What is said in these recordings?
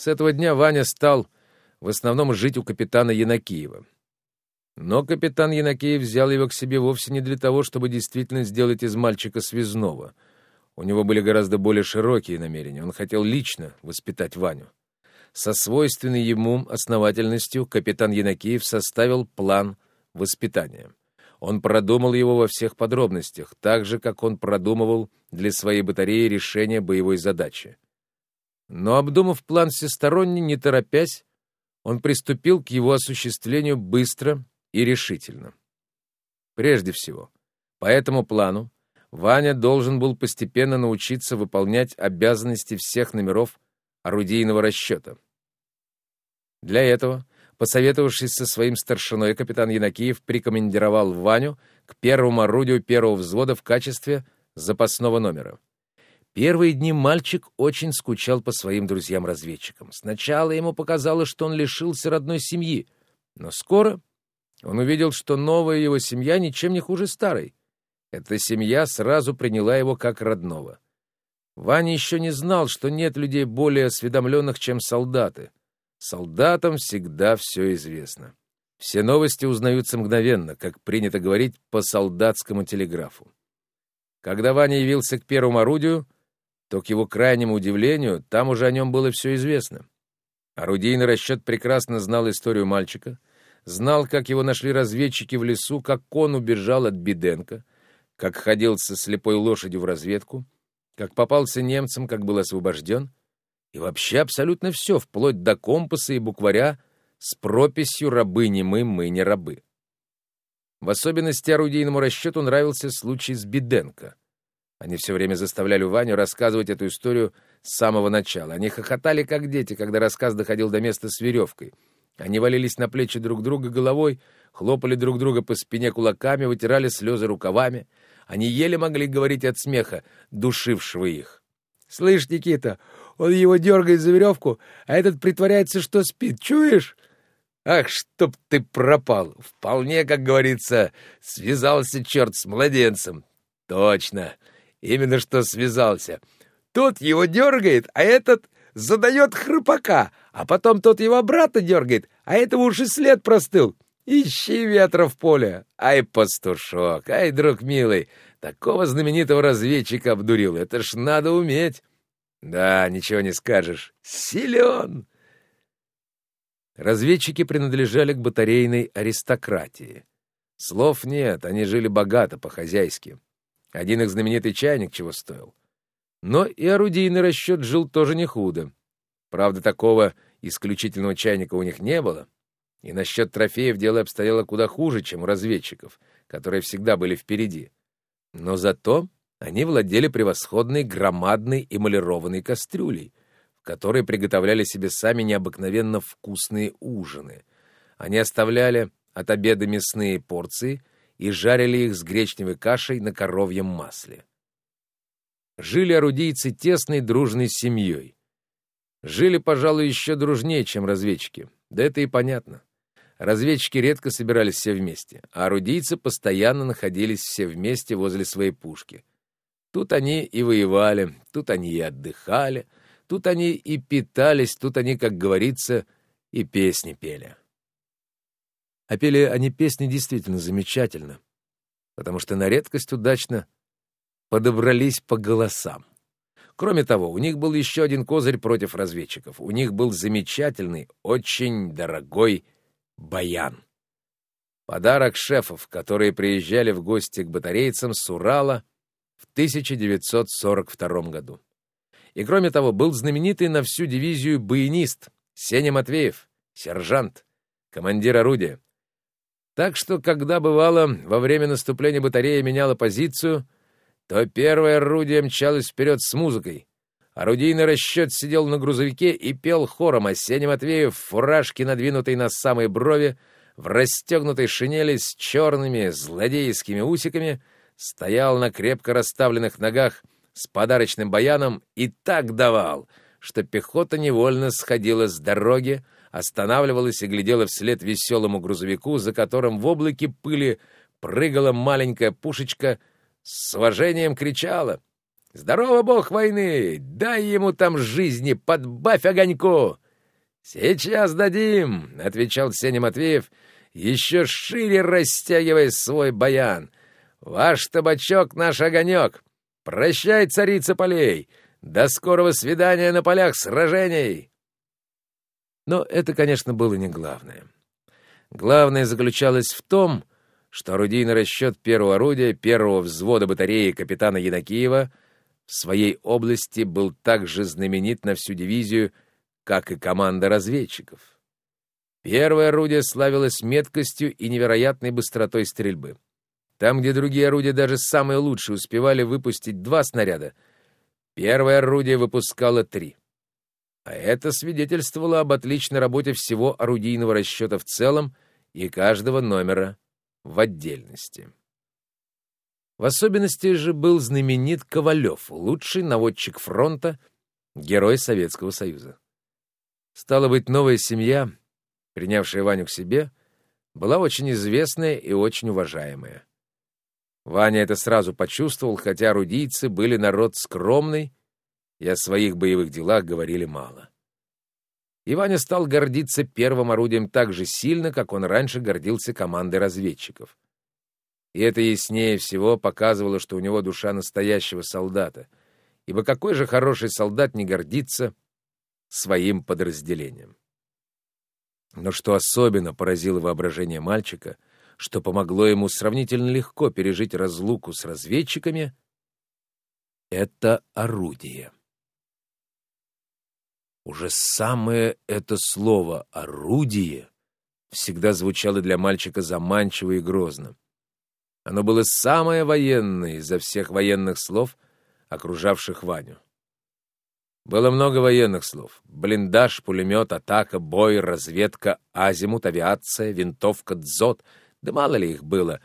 С этого дня Ваня стал в основном жить у капитана Янакиева. Но капитан Янакиев взял его к себе вовсе не для того, чтобы действительно сделать из мальчика связного. У него были гораздо более широкие намерения. Он хотел лично воспитать Ваню. Со свойственной ему основательностью капитан Янакиев составил план воспитания. Он продумал его во всех подробностях, так же, как он продумывал для своей батареи решение боевой задачи. Но, обдумав план всесторонне, не торопясь, он приступил к его осуществлению быстро и решительно. Прежде всего, по этому плану Ваня должен был постепенно научиться выполнять обязанности всех номеров орудийного расчета. Для этого, посоветовавшись со своим старшиной, капитан Янакиев прикомандировал Ваню к первому орудию первого взвода в качестве запасного номера. Первые дни мальчик очень скучал по своим друзьям-разведчикам. Сначала ему показалось, что он лишился родной семьи, но скоро он увидел, что новая его семья ничем не хуже старой. Эта семья сразу приняла его как родного. Ваня еще не знал, что нет людей более осведомленных, чем солдаты. Солдатам всегда все известно. Все новости узнаются мгновенно, как принято говорить по солдатскому телеграфу. Когда Ваня явился к первому орудию, то, к его крайнему удивлению, там уже о нем было все известно. Орудийный расчет прекрасно знал историю мальчика, знал, как его нашли разведчики в лесу, как он убежал от Беденко, как ходил со слепой лошадью в разведку, как попался немцам, как был освобожден, и вообще абсолютно все, вплоть до компаса и букваря с прописью «рабы не мы, мы не рабы». В особенности орудийному расчету нравился случай с Беденко. Они все время заставляли Ваню рассказывать эту историю с самого начала. Они хохотали, как дети, когда рассказ доходил до места с веревкой. Они валились на плечи друг друга головой, хлопали друг друга по спине кулаками, вытирали слезы рукавами. Они еле могли говорить от смеха, душившего их. «Слышь, Никита, он его дергает за веревку, а этот притворяется, что спит. Чуешь?» «Ах, чтоб ты пропал! Вполне, как говорится, связался черт с младенцем!» «Точно! Именно что связался. Тот его дергает, а этот задает храпака, а потом тот его брата дергает, а этого уж и след простыл. Ищи ветра в поле. Ай, пастушок, ай, друг милый, такого знаменитого разведчика обдурил. Это ж надо уметь. Да, ничего не скажешь. Силен. Разведчики принадлежали к батарейной аристократии. Слов нет, они жили богато, по-хозяйски. Один их знаменитый чайник чего стоил. Но и орудийный расчет жил тоже не худо. Правда, такого исключительного чайника у них не было. И насчет трофеев дело обстояло куда хуже, чем у разведчиков, которые всегда были впереди. Но зато они владели превосходной громадной эмалированной кастрюлей, в которой приготовляли себе сами необыкновенно вкусные ужины. Они оставляли от обеда мясные порции и жарили их с гречневой кашей на коровьем масле. Жили орудийцы тесной дружной семьей. Жили, пожалуй, еще дружнее, чем разведчики. Да это и понятно. Разведчики редко собирались все вместе, а орудийцы постоянно находились все вместе возле своей пушки. Тут они и воевали, тут они и отдыхали, тут они и питались, тут они, как говорится, и песни пели. А пели они песни действительно замечательно, потому что на редкость удачно подобрались по голосам. Кроме того, у них был еще один козырь против разведчиков. У них был замечательный, очень дорогой баян. Подарок шефов, которые приезжали в гости к батарейцам с Урала в 1942 году. И кроме того, был знаменитый на всю дивизию баянист Сеня Матвеев, сержант, командир орудия, так что, когда бывало, во время наступления батарея меняла позицию, то первое орудие мчалось вперед с музыкой. Орудийный расчет сидел на грузовике и пел хором, а Сеня Матвеев в фуражке, надвинутой на самые брови, в расстегнутой шинели с черными злодейскими усиками, стоял на крепко расставленных ногах с подарочным баяном и так давал, что пехота невольно сходила с дороги, останавливалась и глядела вслед веселому грузовику, за которым в облаке пыли прыгала маленькая пушечка, с уважением кричала «Здорово, бог войны! Дай ему там жизни, подбавь огоньку! «Сейчас дадим!» — отвечал Сеня Матвеев, еще шире растягивая свой баян. «Ваш табачок — наш огонек! Прощай, царица полей! До скорого свидания на полях сражений!» Но это, конечно, было не главное. Главное заключалось в том, что орудийный расчет первого орудия, первого взвода батареи капитана Янакиева в своей области был так же знаменит на всю дивизию, как и команда разведчиков. Первое орудие славилось меткостью и невероятной быстротой стрельбы. Там, где другие орудия даже самые лучшие успевали выпустить два снаряда, первое орудие выпускало три. А это свидетельствовало об отличной работе всего орудийного расчета в целом и каждого номера в отдельности. В особенности же был знаменит Ковалев, лучший наводчик фронта, герой Советского Союза. Стало быть, новая семья, принявшая Ваню к себе, была очень известная и очень уважаемая. Ваня это сразу почувствовал, хотя орудийцы были народ скромный и о своих боевых делах говорили мало. И Ваня стал гордиться первым орудием так же сильно, как он раньше гордился командой разведчиков. И это яснее всего показывало, что у него душа настоящего солдата, ибо какой же хороший солдат не гордится своим подразделением. Но что особенно поразило воображение мальчика, что помогло ему сравнительно легко пережить разлуку с разведчиками, это орудие. Уже самое это слово «орудие» всегда звучало для мальчика заманчиво и грозно. Оно было самое военное из-за всех военных слов, окружавших Ваню. Было много военных слов. Блиндаж, пулемет, атака, бой, разведка, азимут, авиация, винтовка, дзот. Да мало ли их было.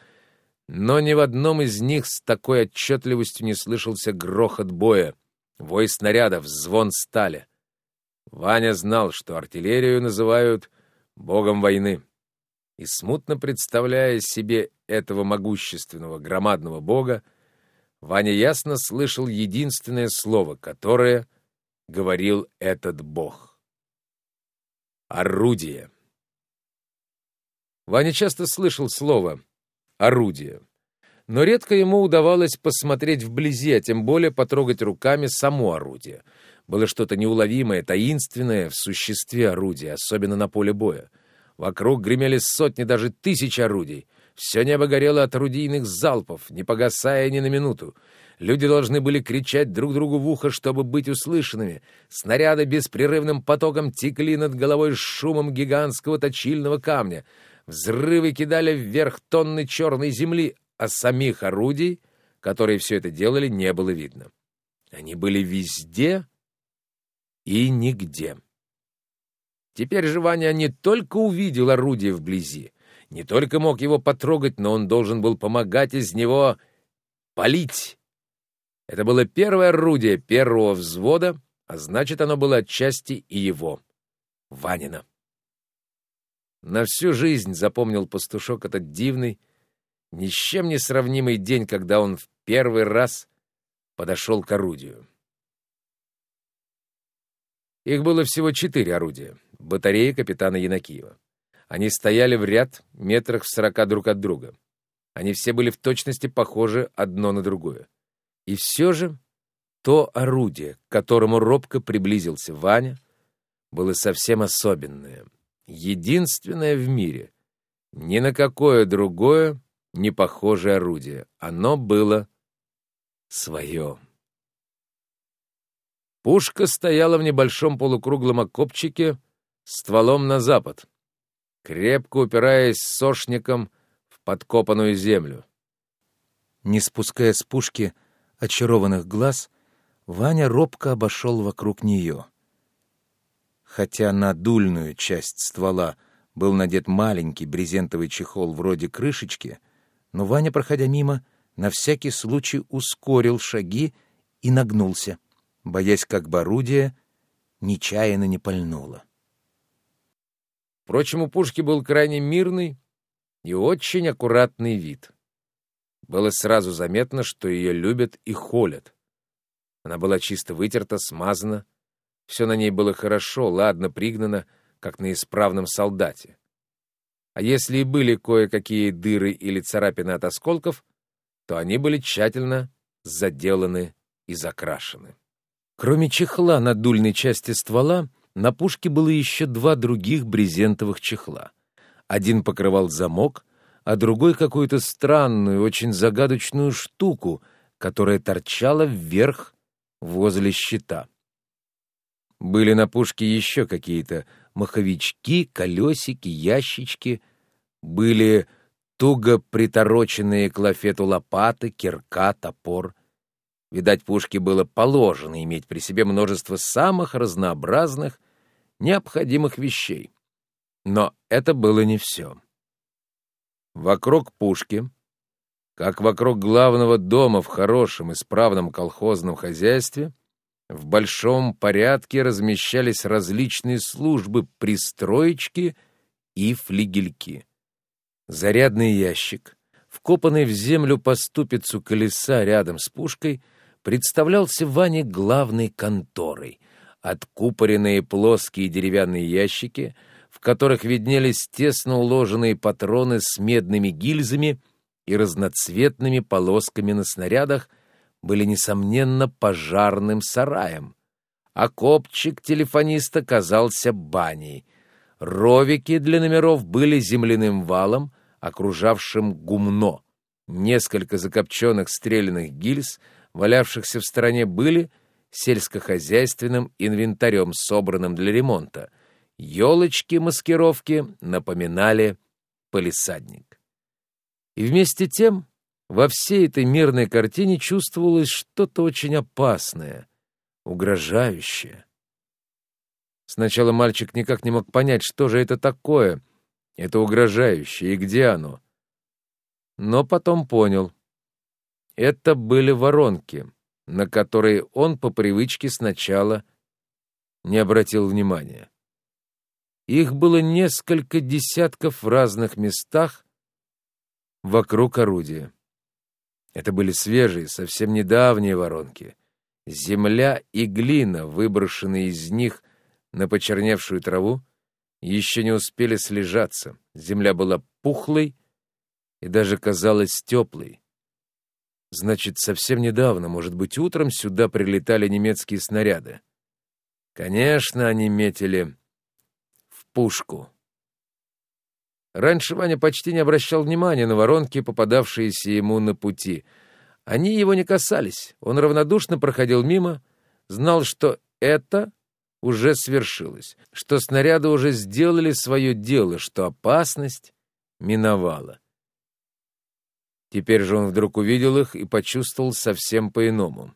Но ни в одном из них с такой отчетливостью не слышался грохот боя, вой снарядов, звон стали. Ваня знал, что артиллерию называют богом войны. И смутно представляя себе этого могущественного, громадного бога, Ваня ясно слышал единственное слово, которое говорил этот бог. Орудие. Ваня часто слышал слово «орудие», но редко ему удавалось посмотреть вблизи, а тем более потрогать руками само орудие — было что-то неуловимое, таинственное в существе орудия, особенно на поле боя. Вокруг гремели сотни, даже тысячи орудий. Все небо горело от орудийных залпов, не погасая ни на минуту. Люди должны были кричать друг другу в ухо, чтобы быть услышанными. Снаряды беспрерывным потоком текли над головой с шумом гигантского точильного камня. Взрывы кидали вверх тонны черной земли, а самих орудий, которые все это делали, не было видно. Они были везде, и нигде. Теперь же Ваня не только увидел орудие вблизи, не только мог его потрогать, но он должен был помогать из него полить. Это было первое орудие первого взвода, а значит, оно было отчасти и его, Ванина. На всю жизнь запомнил пастушок этот дивный, ни с чем не сравнимый день, когда он в первый раз подошел к орудию. Их было всего четыре орудия, батареи капитана Янакиева. Они стояли в ряд метрах в сорока друг от друга. Они все были в точности похожи одно на другое. И все же то орудие, к которому робко приблизился Ваня, было совсем особенное, единственное в мире. Ни на какое другое не похожее орудие. Оно было свое. Пушка стояла в небольшом полукруглом окопчике стволом на запад, крепко упираясь сошником в подкопанную землю. Не спуская с пушки очарованных глаз, Ваня робко обошел вокруг нее. Хотя на дульную часть ствола был надет маленький брезентовый чехол вроде крышечки, но Ваня, проходя мимо, на всякий случай ускорил шаги и нагнулся боясь, как бы орудие нечаянно не пальнуло. Впрочем, у пушки был крайне мирный и очень аккуратный вид. Было сразу заметно, что ее любят и холят. Она была чисто вытерта, смазана. Все на ней было хорошо, ладно пригнано, как на исправном солдате. А если и были кое-какие дыры или царапины от осколков, то они были тщательно заделаны и закрашены. Кроме чехла на дульной части ствола, на пушке было еще два других брезентовых чехла. Один покрывал замок, а другой какую-то странную, очень загадочную штуку, которая торчала вверх возле щита. Были на пушке еще какие-то маховички, колесики, ящички, были туго притороченные к лафету лопаты, кирка, топор. Видать, пушке было положено иметь при себе множество самых разнообразных, необходимых вещей. Но это было не все. Вокруг пушки, как вокруг главного дома в хорошем исправном колхозном хозяйстве, в большом порядке размещались различные службы пристроечки и флигельки. Зарядный ящик, вкопанный в землю по ступицу колеса рядом с пушкой, представлялся Ване главной конторой. Откупоренные плоские деревянные ящики — в которых виднелись тесно уложенные патроны с медными гильзами и разноцветными полосками на снарядах, были, несомненно, пожарным сараем. А копчик телефониста казался баней. Ровики для номеров были земляным валом, окружавшим гумно. Несколько закопченных стрелянных гильз, валявшихся в стороне, были сельскохозяйственным инвентарем, собранным для ремонта — елочки-маскировки напоминали полисадник. И вместе тем во всей этой мирной картине чувствовалось что-то очень опасное, угрожающее. Сначала мальчик никак не мог понять, что же это такое, это угрожающее, и где оно. Но потом понял. Это были воронки, на которые он по привычке сначала не обратил внимания. Их было несколько десятков в разных местах вокруг орудия. Это были свежие, совсем недавние воронки. Земля и глина, выброшенные из них на почерневшую траву, еще не успели слежаться. Земля была пухлой и даже казалась теплой. Значит, совсем недавно, может быть, утром сюда прилетали немецкие снаряды. Конечно, они метили пушку. Раньше Ваня почти не обращал внимания на воронки, попадавшиеся ему на пути. Они его не касались. Он равнодушно проходил мимо, знал, что это уже свершилось, что снаряды уже сделали свое дело, что опасность миновала. Теперь же он вдруг увидел их и почувствовал совсем по-иному.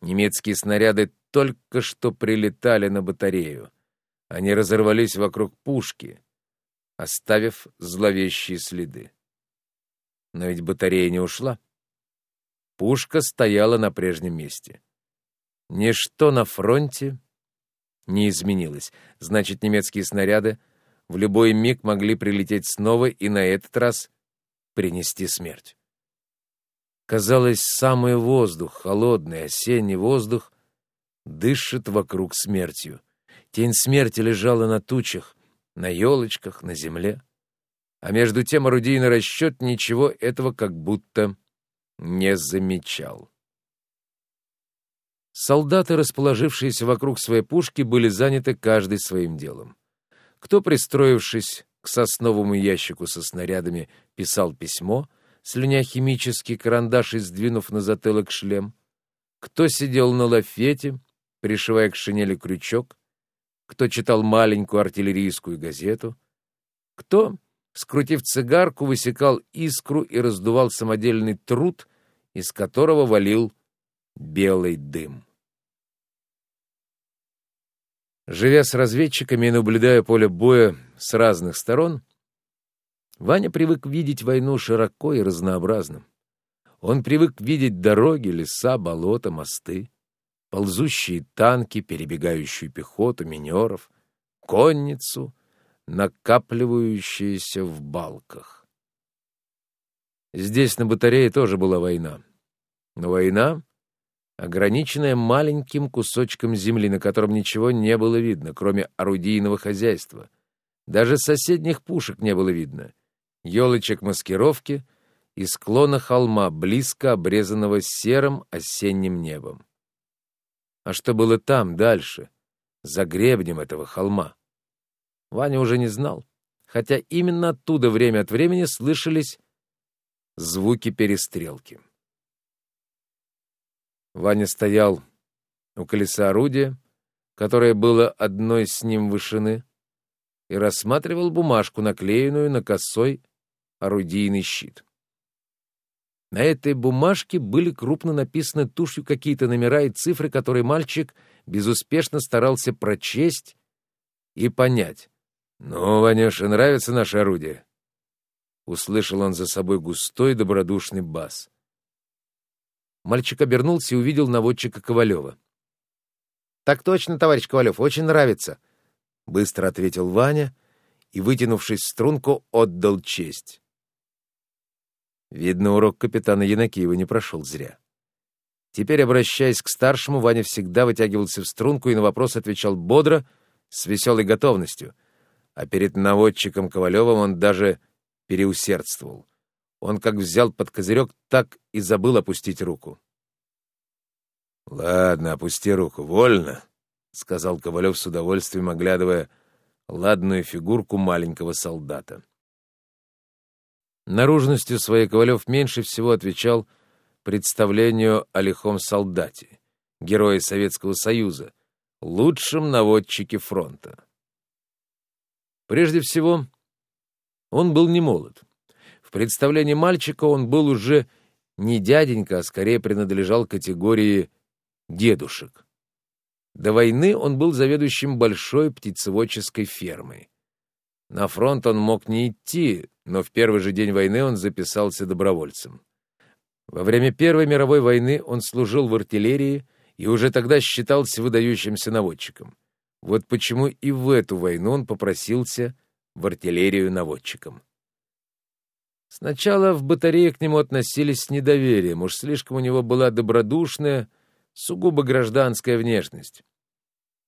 Немецкие снаряды только что прилетали на батарею. Они разорвались вокруг пушки, оставив зловещие следы. Но ведь батарея не ушла. Пушка стояла на прежнем месте. Ничто на фронте не изменилось. Значит, немецкие снаряды в любой миг могли прилететь снова и на этот раз принести смерть. Казалось, самый воздух, холодный осенний воздух, дышит вокруг смертью. Тень смерти лежала на тучах, на елочках, на земле. А между тем орудийный расчет ничего этого как будто не замечал. Солдаты, расположившиеся вокруг своей пушки, были заняты каждый своим делом. Кто, пристроившись к сосновому ящику со снарядами, писал письмо, слюня химический карандаш и сдвинув на затылок шлем, кто сидел на лафете, пришивая к шинели крючок, кто читал маленькую артиллерийскую газету, кто, скрутив цигарку, высекал искру и раздувал самодельный труд, из которого валил белый дым. Живя с разведчиками и наблюдая поле боя с разных сторон, Ваня привык видеть войну широко и разнообразно. Он привык видеть дороги, леса, болота, мосты ползущие танки, перебегающую пехоту, минеров, конницу, накапливающиеся в балках. Здесь на батарее тоже была война. Но война ограниченная маленьким кусочком земли, на котором ничего не было видно, кроме орудийного хозяйства. Даже соседних пушек не было видно. Елочек маскировки и склона холма, близко обрезанного серым осенним небом. А что было там, дальше, за гребнем этого холма? Ваня уже не знал, хотя именно оттуда время от времени слышались звуки перестрелки. Ваня стоял у колеса орудия, которое было одной с ним вышины, и рассматривал бумажку, наклеенную на косой орудийный щит. На этой бумажке были крупно написаны тушью какие-то номера и цифры, которые мальчик безуспешно старался прочесть и понять. «Ну, Ванюша, нравится наше орудие?» Услышал он за собой густой добродушный бас. Мальчик обернулся и увидел наводчика Ковалева. «Так точно, товарищ Ковалев, очень нравится», — быстро ответил Ваня и, вытянувшись в струнку, отдал честь. Видно, урок капитана Янакиева не прошел зря. Теперь, обращаясь к старшему, Ваня всегда вытягивался в струнку и на вопрос отвечал бодро, с веселой готовностью. А перед наводчиком Ковалевым он даже переусердствовал. Он как взял под козырек, так и забыл опустить руку. — Ладно, опусти руку, вольно, — сказал Ковалев с удовольствием, оглядывая ладную фигурку маленького солдата. Наружностью своей Ковалев меньше всего отвечал представлению о лихом солдате, герое Советского Союза, лучшем наводчике фронта. Прежде всего, он был не молод представлении мальчика он был уже не дяденька, а скорее принадлежал категории дедушек. До войны он был заведующим большой птицеводческой фермой. На фронт он мог не идти, но в первый же день войны он записался добровольцем. Во время Первой мировой войны он служил в артиллерии и уже тогда считался выдающимся наводчиком. Вот почему и в эту войну он попросился в артиллерию наводчиком. Сначала в батарее к нему относились с недоверием, уж слишком у него была добродушная, сугубо гражданская внешность.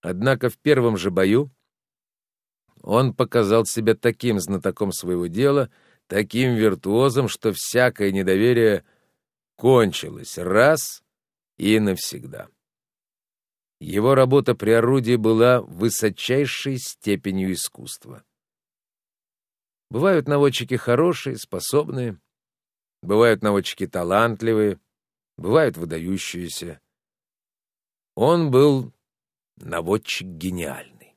Однако в первом же бою он показал себя таким знатоком своего дела, таким виртуозом, что всякое недоверие кончилось раз и навсегда. Его работа при орудии была высочайшей степенью искусства. Бывают наводчики хорошие, способные, бывают наводчики талантливые, бывают выдающиеся. Он был наводчик гениальный.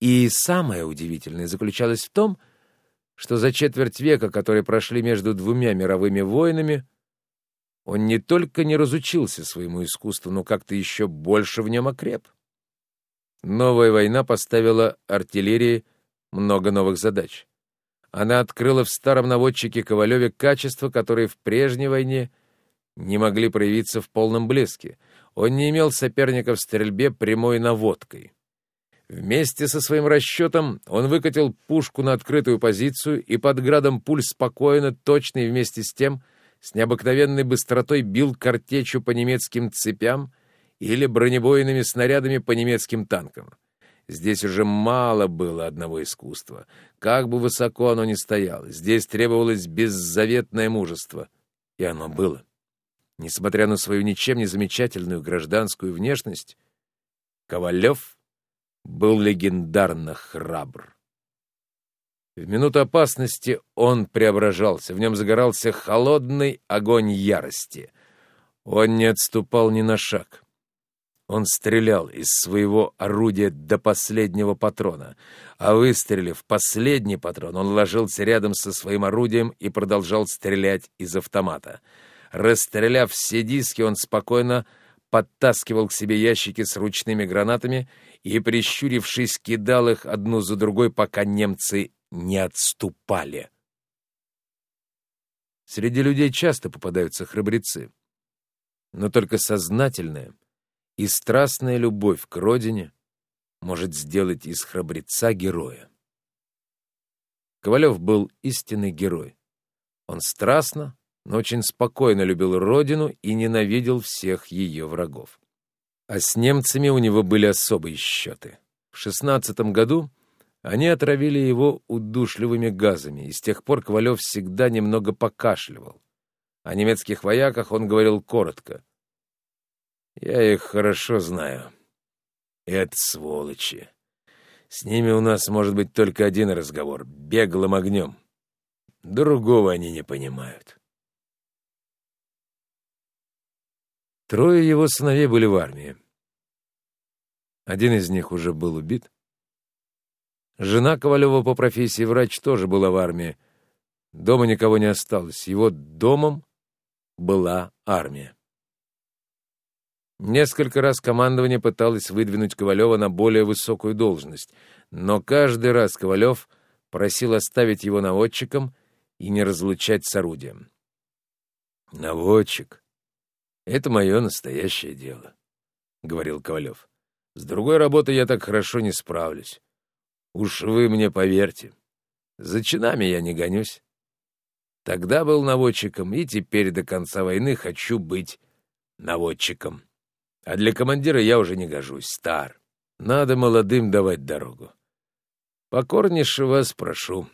И самое удивительное заключалось в том, что за четверть века, которые прошли между двумя мировыми войнами, он не только не разучился своему искусству, но как-то еще больше в нем окреп. Новая война поставила артиллерии много новых задач. Она открыла в старом наводчике Ковалеве качества, которые в прежней войне не могли проявиться в полном блеске. Он не имел соперника в стрельбе прямой наводкой. Вместе со своим расчетом он выкатил пушку на открытую позицию и под градом пуль спокойно, точно и вместе с тем с необыкновенной быстротой бил картечью по немецким цепям или бронебойными снарядами по немецким танкам. Здесь уже мало было одного искусства. Как бы высоко оно ни стояло, здесь требовалось беззаветное мужество. И оно было. Несмотря на свою ничем не замечательную гражданскую внешность, Ковалев был легендарно храбр. В минуту опасности он преображался, в нем загорался холодный огонь ярости. Он не отступал ни на шаг. Он стрелял из своего орудия до последнего патрона, а выстрелив последний патрон, он ложился рядом со своим орудием и продолжал стрелять из автомата. Расстреляв все диски, он спокойно подтаскивал к себе ящики с ручными гранатами и, прищурившись, кидал их одну за другой, пока немцы не отступали. Среди людей часто попадаются храбрецы, но только сознательные — и страстная любовь к родине может сделать из храбреца героя. Ковалев был истинный герой. Он страстно, но очень спокойно любил родину и ненавидел всех ее врагов. А с немцами у него были особые счеты. В шестнадцатом году они отравили его удушливыми газами, и с тех пор Ковалев всегда немного покашливал. О немецких вояках он говорил коротко. «Я их хорошо знаю. Это сволочи. С ними у нас может быть только один разговор — беглым огнем. Другого они не понимают». Трое его сыновей были в армии. Один из них уже был убит. Жена Ковалева по профессии врач тоже была в армии. Дома никого не осталось. Его домом была армия. Несколько раз командование пыталось выдвинуть Ковалева на более высокую должность, но каждый раз Ковалев просил оставить его наводчиком и не разлучать с орудием. «Наводчик — это мое настоящее дело», — говорил Ковалев. «С другой работой я так хорошо не справлюсь. Уж вы мне поверьте, за чинами я не гонюсь. Тогда был наводчиком, и теперь до конца войны хочу быть наводчиком. А для командира я уже не гожусь, стар. Надо молодым давать дорогу. Покорнейше вас прошу.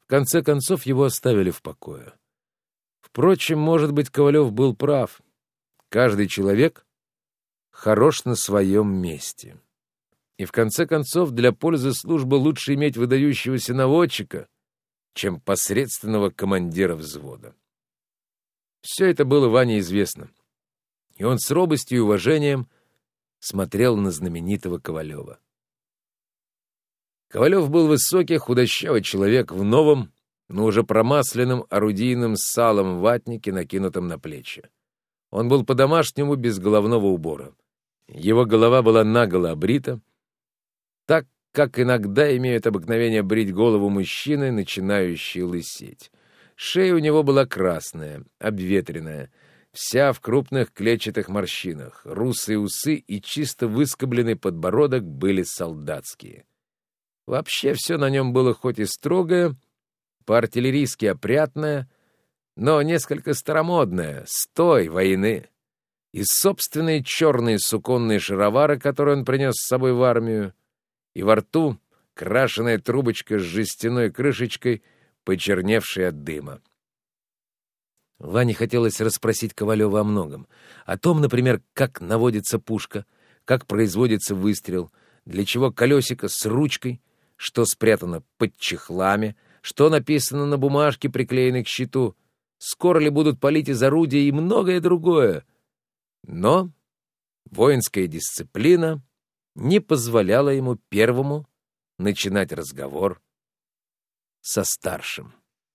В конце концов его оставили в покое. Впрочем, может быть, Ковалев был прав. Каждый человек хорош на своем месте. И в конце концов, для пользы службы лучше иметь выдающегося наводчика, чем посредственного командира взвода. Все это было Ване известно, и он с робостью и уважением смотрел на знаменитого Ковалева. Ковалев был высокий, худощавый человек в новом, но уже промасленном орудийном салом ватнике, накинутом на плечи. Он был по-домашнему без головного убора. Его голова была наголо обрита, так как иногда имеют обыкновение брить голову мужчины, начинающие лысеть. Шея у него была красная, обветренная, вся в крупных клетчатых морщинах, русые усы и чисто выскобленный подбородок были солдатские. Вообще все на нем было хоть и строгое, по-артиллерийски опрятное, но несколько старомодное, с той войны. И собственные черные суконные шаровары, которые он принес с собой в армию, и во рту крашеная трубочка с жестяной крышечкой, почерневшей от дыма. Ване хотелось расспросить Ковалева о многом. О том, например, как наводится пушка, как производится выстрел, для чего колесико с ручкой, что спрятано под чехлами, что написано на бумажке, приклеенной к щиту, скоро ли будут палить из орудия и многое другое. Но воинская дисциплина не позволяло ему первому начинать разговор со старшим.